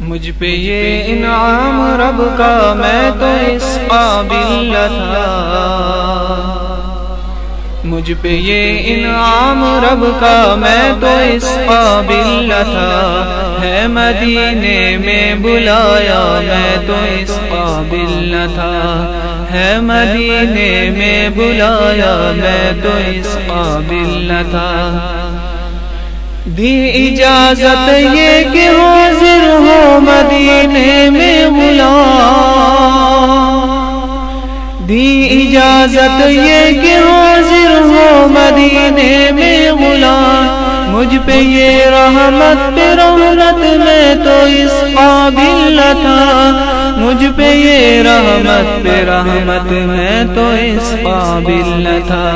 مجھ پہ یہ انعام رب کا میں تو اس قابل تھا۔ مجھ پہ یہ انعام رب کا میں تو اس قابل تھا۔ ہے مدینے میں بلایا میں تو اس قابل تھا۔ ہے مدینے میں بلایا میں تو اس قابل تھا۔ دی اجازت یہ کہ حاضر ہو مدینے میں غلام دی اجازت یہ کہ حاضر ہو مدینے میں غلام مجھ پہ یہ رحمت، پہ رحمت میں تو اس قابل تھا مجھ پہ یہ رحمت، پہ رحمت میں تو اس قابل تھا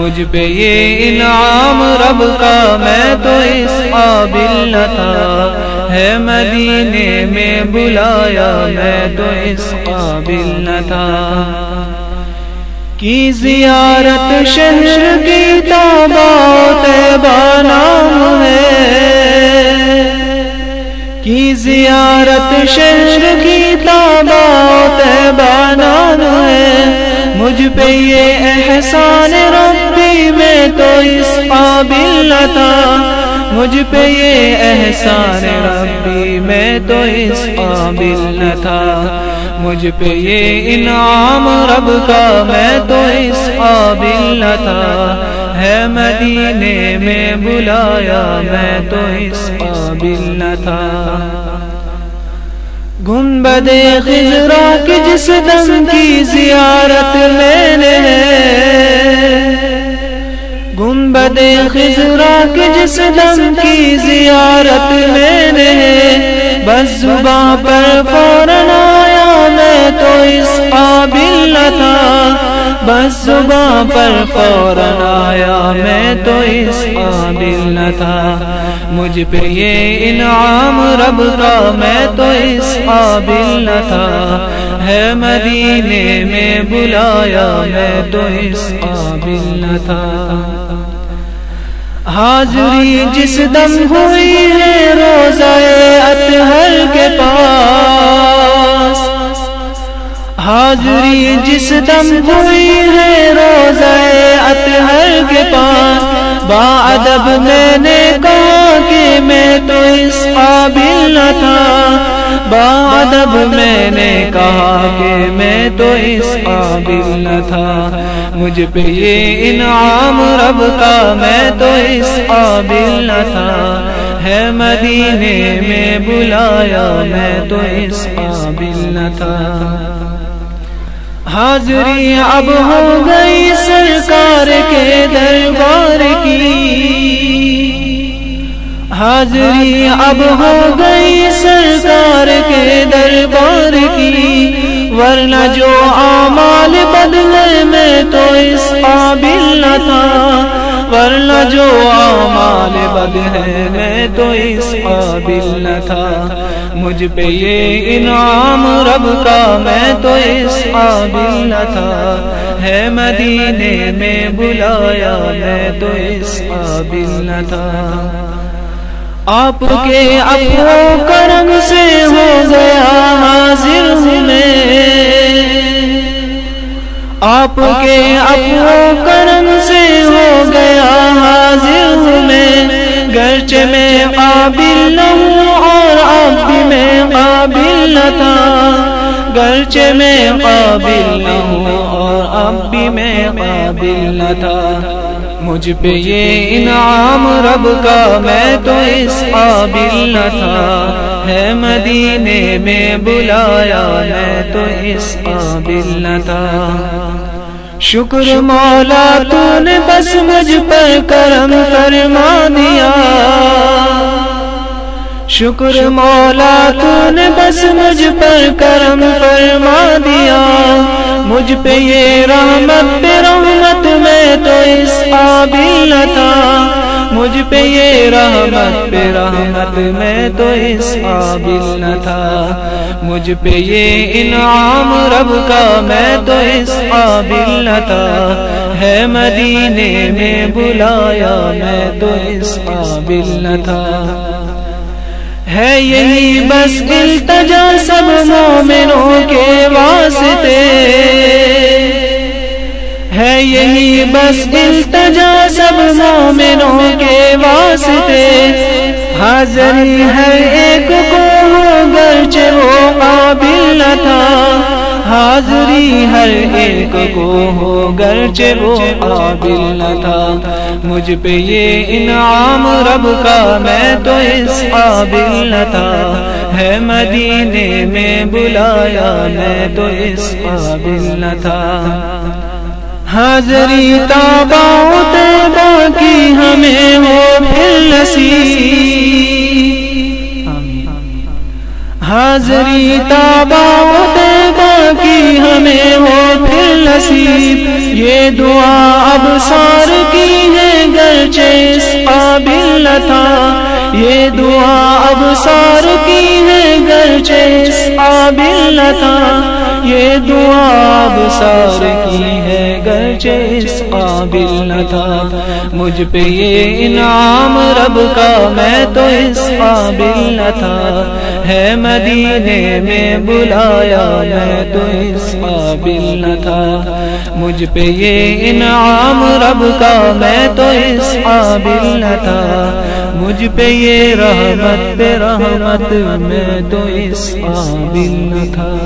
مجھ پہ یہ انعام رب کا، میں تو اس قابل نہ تھا۔ ہے مدینے میں بلایا، میں تو اس قابل نہ تھا۔ کی زیارت شہر کی تابات نام ہے۔ کی زیارت شہر کی تابات بانان ہے۔ مجھ پہ یہ احسان ربی میں تو اس قابل تھا۔ مجھ پہ یہ احسان ربی میں تو اس قابل تھا۔ مجھ پہ یہ انعام رب کا میں تو اس قابل تھا۔ ہے مدینے میں بلایا میں تو اس قابل نہ تھا۔ گنبد خزرا کی جس دم کی زیارت میں نے گنبد خزرا کی جس دم کی زیارت میں نے بس زباں پر فوراً آیا میں تو اس قابل نہ تھا۔ بس صبح پر فوراً آیا، میں تو اس قابل نہ تھا۔ مجھ پہ یہ انعام رب کا، میں تو اس قابل نہ تھا۔ ہے مدینے میں بلایا، میں تو اس قابل نہ تھا۔ حاضری جس دم ہوئی ہے، روزہ اطہر حاضری جس دم ہوئی ہے روزہ اطہر کے پاس۔ با ادب میں نے کہا کہ میں تو اس قابل نہ تھا۔ با ادب میں نے کہا کہ میں تو اس قابل نہ تھا۔ مجھ پہ یہ انعام رب کا میں تو اس قابل نہ تھا۔ ہے مدینے میں بلایا میں تو اس قابل نہ تھا۔ حاضری اب ہو گئی سرکار کے دربار کی۔ حاضری اب ہو گئی سرکار کے دربار کی۔ ورنہ جو آمال بدلے میں تو اس قابل نہ تھا۔ ورنہ جو آمال بد ہے میں تو اس قابل نہ تھا۔ مجھ پہ یہ انعام رب کا، میں تو اس قابل نہ تھا۔ ہے مدینے میں بلایا، میں تو اس قابل نہ تھا۔ آپ کے افو کرم سے ہو گیا حاضر میں آپ کے افو کرم سے ہو گیا حاضر میں گرچ میں قابل نہ تھا گرچ میں قابل ہوں اور اب بھی میں قابل نہ تھا۔ مجھ پہ یہ انعام رب کا، میں تو اس قابل نہ تھا۔ ہے مدینے میں بلایا، میں تو اس قابل نہ تھا۔ شکر مولا، تو نے بس مجھ پر کرم فرما دیا شکر مولا تو نے بس مجھ پر کرم فرما دیا۔ مجھ پہ یہ رحمت، پہ رحمت میں تو اس قابل تھا۔ مجھ پہ یہ رحمت، پہ رحمت میں تو اس قابل نہ تھا۔ مجھ پہ یہ انعام رب کا میں تو اس قابل نہ تھا۔ ہے مدینے میں بلایا میں تو اس قابل نہ تھا۔ ہے یہی بس التجا سب مومنوں کے واسطے۔ ہے یہی بس التجا سب مومنوں کے واسطے۔ حاضری ہر ایک کو گرچہ وہ قابل نہ تھا۔ حاضری ہر ایک کو ہو، گرچہ وہ قابل نہ تھا۔ مجھ پہ یہ انعام رب کا، میں تو اس قابل نہ تھا۔ ہے مدینے میں بلایا، میں تو اس قابل نہ تھا۔ حاضری تابا کی ہمیں ہو پھر نصیب۔ حاضری تابا ہمیں ہو پھر نصیب۔ یہ دعا اب سار کی ہے گرچہ اس قابل تھا۔ یہ دعا اب سار کی ہے گرچہ اس قابل تھا۔ یہ دعا سار کی ہے گرچہ اس قابل نہ تھا۔ مجھ پہ یہ انعام رب کا، میں تو اس قابل نہ تھا۔ ہے مدینے میں بلایا، میں تو اس قابل نہ تھا۔ مجھ پہ یہ انعام رب کا، میں تو اس قابل نہ تھا۔ مجھ پہ یہ رحمت، پہ رحمت، میں تو اس قابل نہ تھا۔